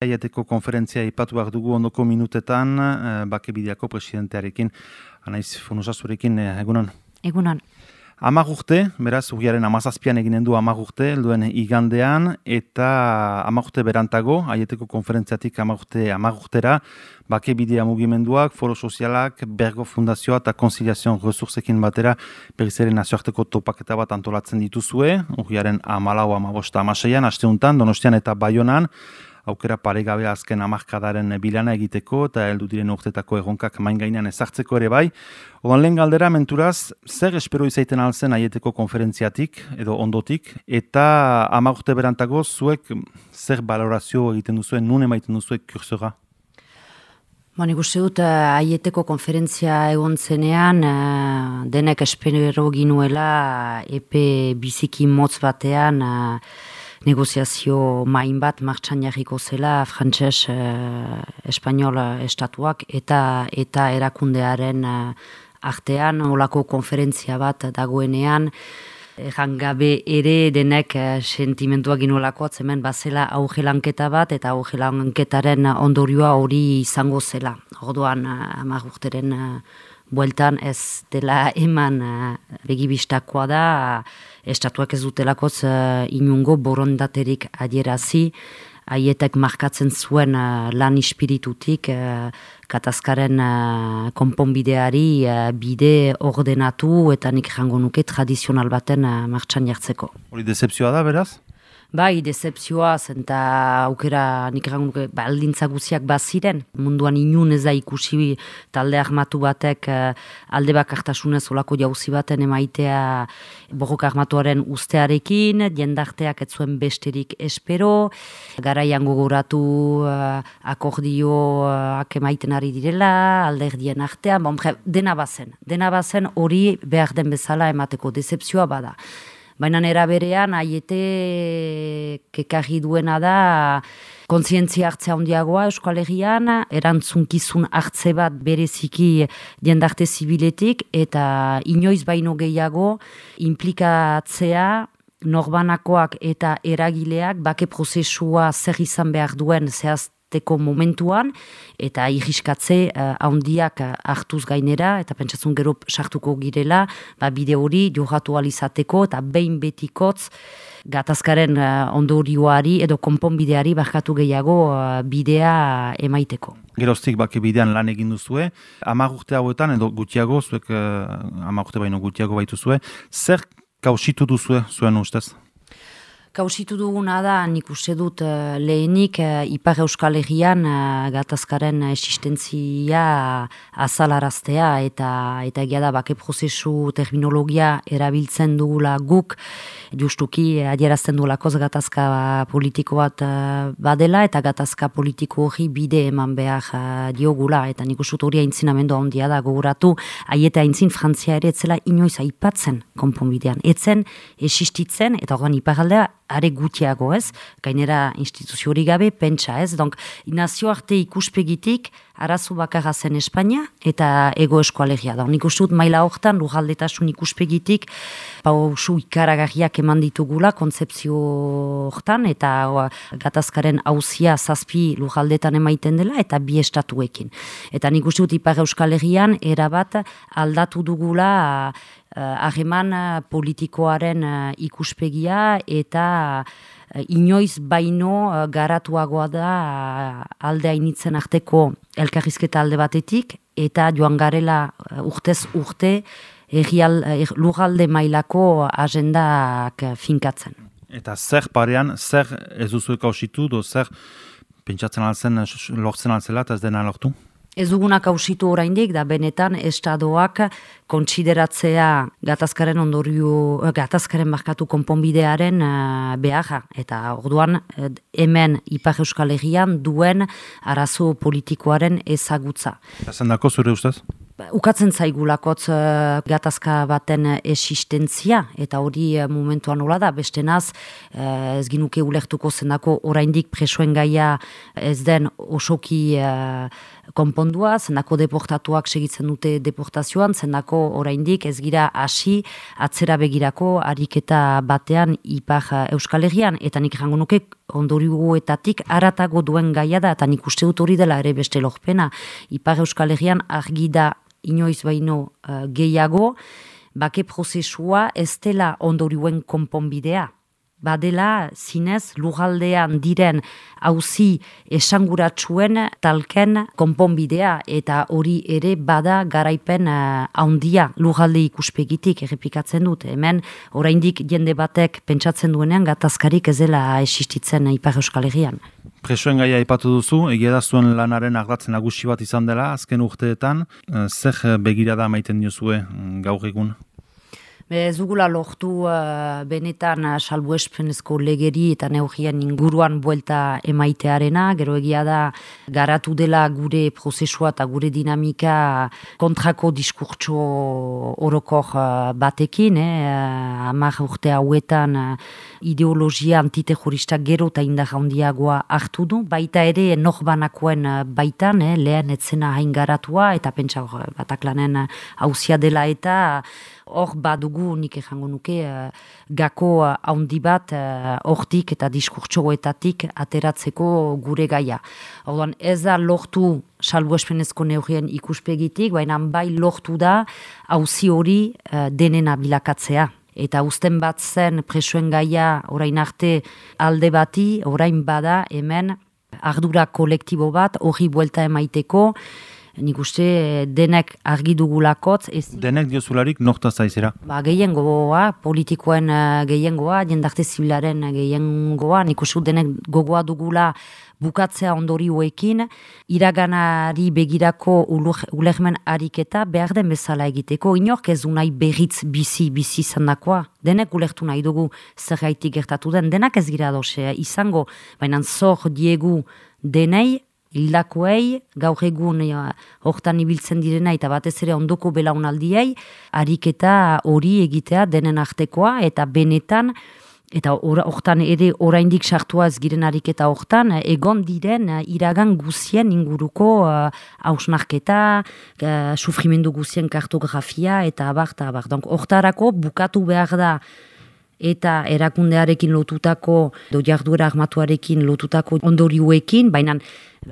Aieteko konferentzia ipatu behar dugu ondoko minutetan, eh, bake bideako presidentearekin, anaiz funusazurekin, eh, egunon? Egunon. Amagurte, beraz, ugiaren amazazpian eginen du amagurte, elduen igandean, eta amagurte berantago, aieteko konferentziatik amagurte amagurtera, bake bidea mugimenduak, foro sozialak, bergo fundazioa eta konziliazion resursekin batera, berizere nazioarteko topaketa bat antolatzen dituzue, ugiaren amalau amabosta amaseian, asteuntan, donostian eta baionan, aukera paregabe azken amarkadaren bilana egiteko eta heldu diren urtetako egonkak main gainean ezartzeko ere bai. Odan lehen galdera menturaz, zer espero izaiten alzen aieteko konferentziatik edo ondotik eta amagurte berantago zuek zer balorazio egiten duzuen, nun emaiten duzuek kursora? Ba, nik uste dut, uh, aieteko konferentzia egon zenean, uh, denek espero ginuela, epe biziki motz batean, uh, negoziazio main bat martxan jarriko zela frantses eh, espanol estatuak eta eta erakundearen eh, artean olako konferentzia bat dagoenean Ejan gabe ere denek eh, sentimentuak inolako atzemen bazela auge lanketa bat eta auge lanketaren ondorioa hori izango zela. Orduan eh, amagurteren eh, bueltan ez dela eman uh, begibistakoa da, estatuak ez dutelakoz uh, inungo borondaterik adierazi, haietek markatzen zuen uh, lan ispiritutik uh, katazkaren uh, konponbideari uh, bide ordenatu eta nik jango nuke tradizional baten uh, martxan jartzeko. Hori decepzioa da, beraz? Bai, decepzioa, zenta aukera nik egan baldintza guziak baziren. Munduan inun ez da ikusi talde armatu batek uh, alde bakartasunez olako jauzi baten emaitea borroka armatuaren ustearekin, jendarteak ez zuen besterik espero, garaian gogoratu uh, akordioak uh, emaiten ari direla, alderdien artean, bon, dena bazen, dena bazen hori behar den bezala emateko decepzioa bada. Baina nera berean, aiete kekarri duena da, kontzientzia hartzea handiagoa Euskal Herrian, erantzunkizun hartze bat bereziki jendarte zibiletik, eta inoiz baino gehiago implikatzea norbanakoak eta eragileak bake prozesua zer izan behar duen zehaz teko momentuan, eta irriskatze uh, handiak uh, hartuz gainera, eta pentsatzen gero sartuko girela, ba, bide hori johatu alizateko, eta behin betikotz gatazkaren uh, ondorioari edo konponbideari bakatu gehiago uh, bidea emaiteko. Geroztik bake bidean lan egin duzue, amagurte hauetan edo gutiago, zuek uh, amagurte baino gutiago baitu zue, zer kausitu duzue zuen ustez? Kausitu duguna da, nik uste dut uh, lehenik uh, Ipar Euskal Herrian uh, gatazkaren existentzia azalaraztea eta eta egia da bake prozesu terminologia erabiltzen dugula guk. Justuki adierazten dugulakoz gatazka politiko bat badela eta gatazka politiko hori bide eman behar diogula. Eta nik uste hori aintzinamendu handia da gogoratu. Aieta aintzin Frantzia ere etzela inoiz aipatzen konponbidean. Etzen existitzen eta horren Iparaldea are gutiago ez, gainera instituzio gabe, pentsa ez, donk nazioarte ikuspegitik arazu bakarra zen Espainia eta ego eskoalegia da. Nik uste dut maila horretan lujaldetasun ikuspegitik pausu ikaragarriak eman ditugula kontzeptzio horretan eta gatazkaren hauzia zazpi lujaldetan emaiten dela eta bi estatuekin. Eta nik uste dut ipar euskalegian erabat aldatu dugula uh, politikoaren uh, ikuspegia eta inoiz baino garatuagoa da uh, alde hainitzen arteko elkarrizketa alde batetik eta joan garela urtez urte egial, lugalde mailako agendak finkatzen. Eta zer parean, zer ez duzuek hausitu, do zer pentsatzen alzen, lortzen alzela eta ez dena lortu? Ez dugunak hausitu oraindik da benetan estadoak kontsideratzea gatazkaren ondorio, gatazkaren markatu konponbidearen uh, beharra. Eta orduan eh, hemen Ipar Euskal Herrian duen arazo politikoaren ezagutza. Zendako zure ustez? Ukatzen zaigulakotz uh, gatazka baten existentzia, eta hori uh, momentuan nola da, beste naz, uh, ez ginuke ulertuko zendako oraindik presoen gaia ez den osoki konpondua, zendako deportatuak segitzen dute deportazioan, zendako oraindik ez gira hasi atzera begirako ariketa batean ipar Euskal Herrian, eta nik jango nuke ondoriguetatik aratago duen gaia da, eta nik uste dut hori dela ere beste lorpena, ipar Euskal Herrian argi da inoiz baino uh, gehiago, bake prozesua ez dela ondorioen konponbidea badela zinez lugaldean diren hauzi esanguratsuen talken konponbidea eta hori ere bada garaipen uh, handia lugalde ikuspegitik errepikatzen dut. Hemen oraindik jende batek pentsatzen duenean gatazkarik ez dela existitzen Ipar Euskal Herrian. Presoen gaia aipatu duzu, egia da zuen lanaren ardatzen nagusi bat izan dela, azken urteetan, eh, zer begirada maiten diozue mm, gaur egun? Ez dugula lortu uh, benetan uh, salbuespenezko legeri eta neugien inguruan buelta emaitearena, gero egia da garatu dela gure prozesua eta gure dinamika kontrako diskurtso orokor uh, batekin, eh? amak urte hauetan uh, ideologia antiterrorista gero eta indar hartu du, baita ere norbanakoen baitan, eh? lehen etzena hain garatua eta pentsa bataklanen hauzia dela eta hor badugu nik ejango nuke uh, gako uh, haundi bat uh, hortik eta diskurtsoetatik ateratzeko gure gaia. Orduan ez da lortu salbu espenezko neurien ikuspegitik, baina bai lortu da hauzi hori uh, denena bilakatzea. Eta uzten bat zen presoen gaia orain arte alde bati, orain bada hemen ardura kolektibo bat hori buelta emaiteko, nik uste eh, denek argi dugulakotz. Ez... Denek diozularik norta zaizera? Ba, gehien gogoa, politikoen uh, gehien goa, jendarte zibilaren gehien goa, nik uste denek gogoa dugula bukatzea ondorioekin, iraganari begirako ulegmen ariketa behar den bezala egiteko, inork ez du nahi berriz bizi, bizi zandakoa. Denek ulertu nahi dugu zer gertatu den, denak ez gira dosea izango, baina zor diegu denei, hildakoei, gaur egun hortan ibiltzen direna eta batez ere ondoko belaunaldiei, ariketa hori egitea denen artekoa eta benetan, eta hortan ere oraindik sartua ez giren ariketa hortan, egon diren iragan guzien inguruko hausnarketa, uh, sufrimendu guzien kartografia eta abar, eta abar. Hortarako bukatu behar da eta erakundearekin lotutako, do jarduera armatuarekin lotutako ondorioekin, baina...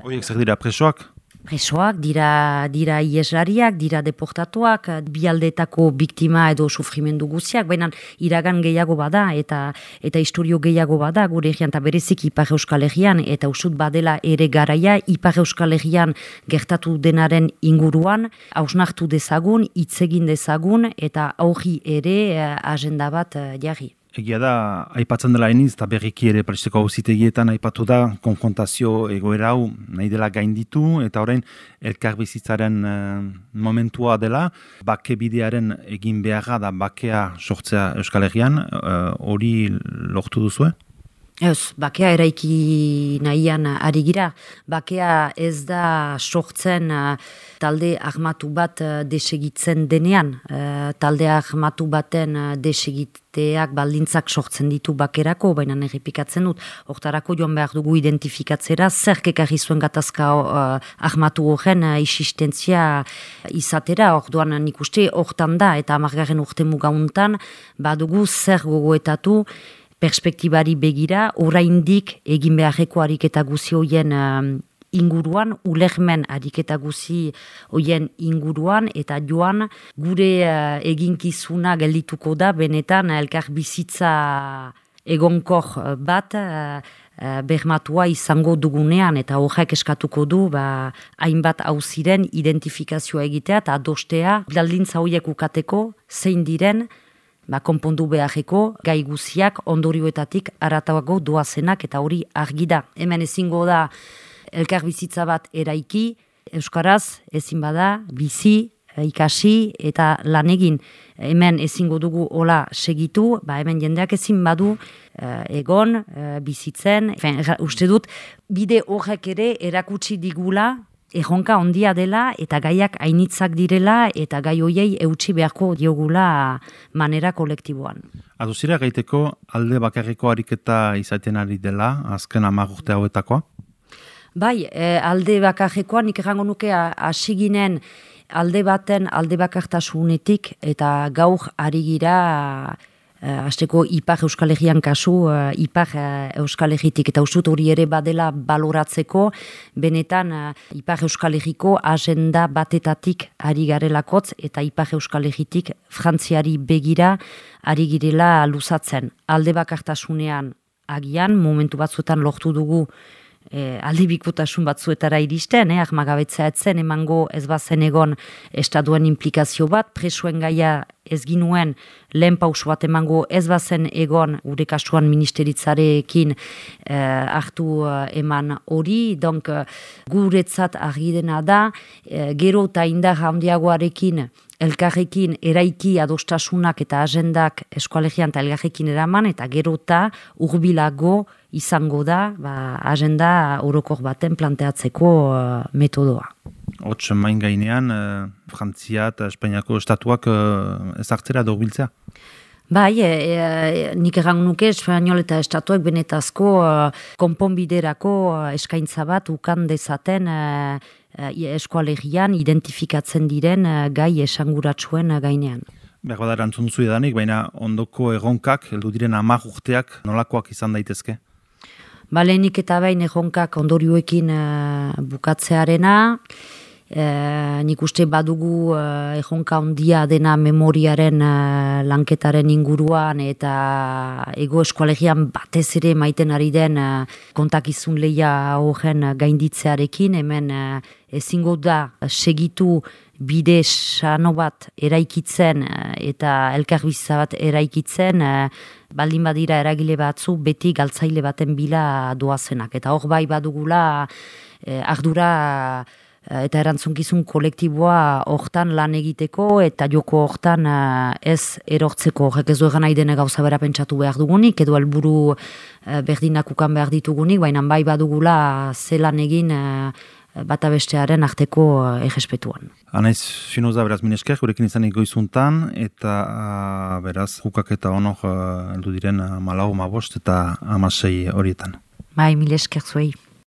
Horiek zer dira presoak? Presoak, dira, dira ieslariak, dira deportatuak, bialdetako biktima edo sufrimendu guziak, baina iragan gehiago bada eta eta historio gehiago bada gure egian, eta berezik Ipar Euskal Herrian, eta usut badela ere garaia Ipar Euskal Herrian gertatu denaren inguruan, hausnartu dezagun, itzegin dezagun, eta aurri ere uh, agenda bat uh, jarri. Egia da, aipatzen dela eniz, eta berriki ere presteko hausitegietan aipatu da, konfrontazio egoera hau nahi dela gainditu, eta orain elkarbizitzaren e, momentua dela, bake bidearen egin beharra da bakea sortzea Euskal Herrian, eh, hori lortu duzue? Ez, bakea eraiki nahian ari gira. Bakea ez da sortzen uh, talde armatu bat uh, desegitzen denean. Uh, talde armatu baten desegiteak baldintzak sortzen ditu bakerako, baina errepikatzen dut. Hortarako joan behar dugu identifikatzera, zer kekarri zuen gatazka armatu horren isistentzia izatera. Orduan nik uste hortan da eta amargarren urte mugauntan, badugu zer gogoetatu, perspektibari begira, oraindik egin beharreko ariketa guzi hoien um, inguruan, ulegmen ariketa guzi hoien inguruan, eta joan gure uh, eginkizuna geldituko da, benetan elkar bizitza egonkor uh, bat, uh, uh, bermatua izango dugunean eta horrek eskatuko du ba, hainbat hauziren identifikazioa egitea eta adostea bildaldintza horiek ukateko zein diren ba, konpondu beharreko gai guziak ondorioetatik aratago doazenak eta hori argi da. Hemen ezingo da elkar bizitza bat eraiki, Euskaraz ezin bada, bizi, ikasi eta lan egin hemen ezingo dugu hola segitu, ba hemen jendeak ezin badu uh, egon, uh, bizitzen, uste dut, bide horrek ere erakutsi digula erronka ondia dela eta gaiak hainitzak direla eta gai hoiei eutxi beharko diogula manera kolektiboan. Aduzira gaiteko alde bakarriko ariketa izaten ari dela, azken amagurte hauetakoa? Bai, e, alde bakarrekoan nik errango nuke asiginen alde baten alde bakartasunetik eta gaur ari gira azteko ipar euskal egian kasu uh, ipar uh, euskal egitik eta usut hori ere badela baloratzeko. Benetan ipar euskal egiko agenda batetatik ari garelakotz eta ipar euskal egitik frantziari begira ari girela luzatzen. Alde bakartasunean agian momentu batzuetan lortu dugu e, aldibikutasun batzuetara iristen, eh, ahmagabetzea etzen, emango ez bazen egon estaduen implikazio bat, presuen gaia ez ginuen lehen pausu bat emango ez bazen egon gure kasuan ministeritzarekin eh, hartu eh, eman hori, donk guretzat argi dena da, eh, gero eta indar handiagoarekin elkarrekin eraiki adostasunak eta agendak eskualegian eta elkarrekin eraman, eta gero eta urbilago izango da ba, agenda orokor baten planteatzeko uh, metodoa. Hots main gainean, uh, Frantzia eta Espainiako estatuak uh, ezartzera dorbiltzea? Bai, e, e, nik egan nuke Espainol eta estatuak benetazko uh, konponbiderako eskaintza bat ukan dezaten uh, eskualegian identifikatzen diren uh, gai esanguratsuen uh, gainean. Behar bada erantzun edanik, baina ondoko egonkak, heldu diren amag urteak, nolakoak izan daitezke? Balenik eta bain egonkak ondorioekin uh, bukatzearena, E, nik uste badugu ejonka ondia dena memoriaren e, lanketaren inguruan eta ego eskualegian batez ere maiten ari den e, kontakizun leia horren gainditzearekin. Hemen e, ezingo da segitu bide sano bat eraikitzen eta elkarbizitza bat eraikitzen baldin badira eragile batzu beti galtzaile baten bila doazenak. Eta hor bai badugula ardura Eh, eta erantzunkizun kolektiboa hortan lan egiteko eta joko hortan uh, ez erortzeko horrek ez du egan nahi dene gauza bera pentsatu behar dugunik edo helburu uh, berdinak ukan behar ditugunik, baina bai badugula zelan egin bata bestearen arteko egespetuan. Anaiz, finoza beraz minesker, gurekin izan goizuntan eta beraz hukak eta honok uh, diren malau, mabost eta amasei horietan. Bai, milesker zuei.